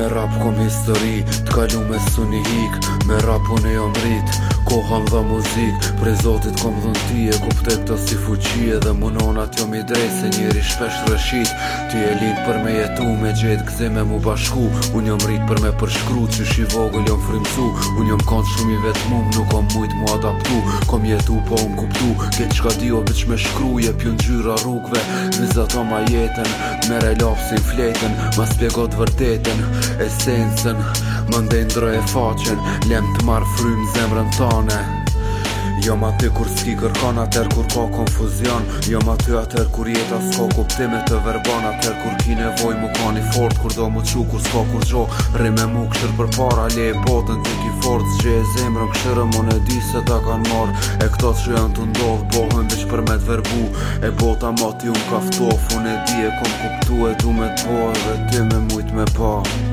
Me rap kom histori, t'kallu me suni hik Me rap unë e jam rrit, kohan dhe muzik Pre zotit kom dhën ti e kupte këtë si fuqie Dhe munonat jo mi drejt se njëri shpesh rëshit Ti e linë për me jetu me gjetë këthe me mu bashku Unë jom rritë për me përshkru Që shi vogël jom frimcu Unë jom kanë shumë i vetë Nuk om mujtë mu adaptu Kom jetu po unë kuptu Këtë qka di o bëq me shkru Je pjën gjyra rrugve Në zato ma jetën Mere lafë si fletën Ma spjegot vërtetën Esenësën Më ndëndroj e facën Lem të marë frymë zemrën tane Jom aty kur s'ki kërkon atër kur ka konfuzion Jom aty atër kur jeta s'ka kuptime të verban Atër kur ki nevoj mu ka një fort Kur do mu qu kur s'ka kur gjo Rri me mu kshër për para Le e botën të ki fort S'gje e zemrën kshërë mu në di se ta kan mar E këto që janë të ndovë, Bohën bish për me të verbu E bota mati unë kaftof Unë e di e kom kuptu e du me të po Dhe ty me mujt me Dhe ty me mujt me pa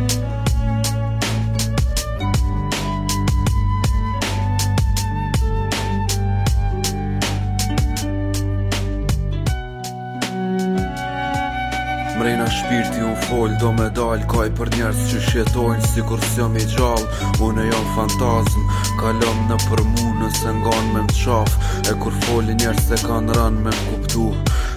Mrejna shpirti u fol, do me dal Kaj për njerës që shjetojnë, Si kur së jam i gjall Unë e jam fantazm Kalëm në përmu nëse nganë me më qaf E kur foli njerës e kanë ranë me më kuptu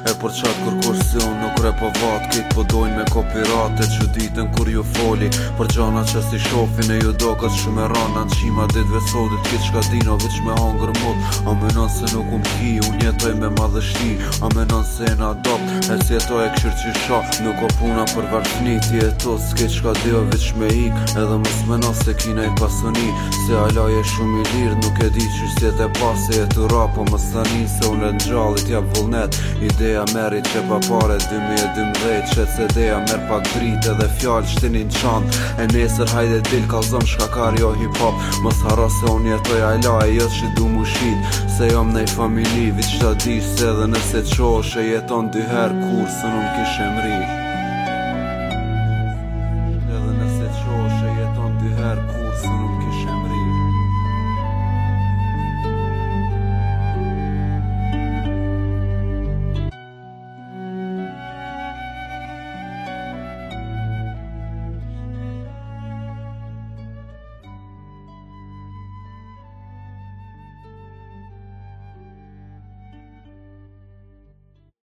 E për qatë kur kur si unë nuk repo vatë Kitë po dojnë me kopirate që ditën kur ju foli Për gjana që si shofin e ju do këtë shumë e randa Në qima ditëve sotit kitë shka dino Vëtë shme hangër mut A menon se nuk umë ki, unë jetoj me madhështi A menon se në adopt e si jetoj e këshirë që sha Nuk o puna për vartëni ti e to s'ke qka dio Vëtë shme ik Edhe më smenon se kina i pasoni Se ala je shumë i lirë, nuk e di që si jetë e pas Se jetë u rapo më se unë e gjallit jap vullnet Ide ideja merit që pa pare 2012 Shet se a mer pak drit edhe fjallë shtinin qant E nesër hajde t'il ka zëm shkakar jo hip-hop Mës hara se unë jetoj ajla e jetë që du mu shit Se jom nej familivit që ta dish se dhe nëse qosh E jeton dyher kur së nuk ishe mri